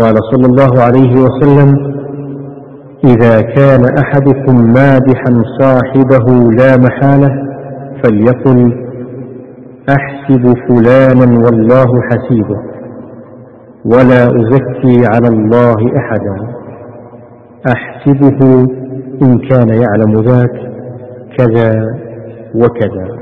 قال صلى الله عليه وسلم إذا كان أحدكم مادحا صاحبه لا محالة فليقل أحسب فلانا والله حسيبه ولا أزكي على الله أحدا أحسبه إن كان يعلم ذاك كذا وكذا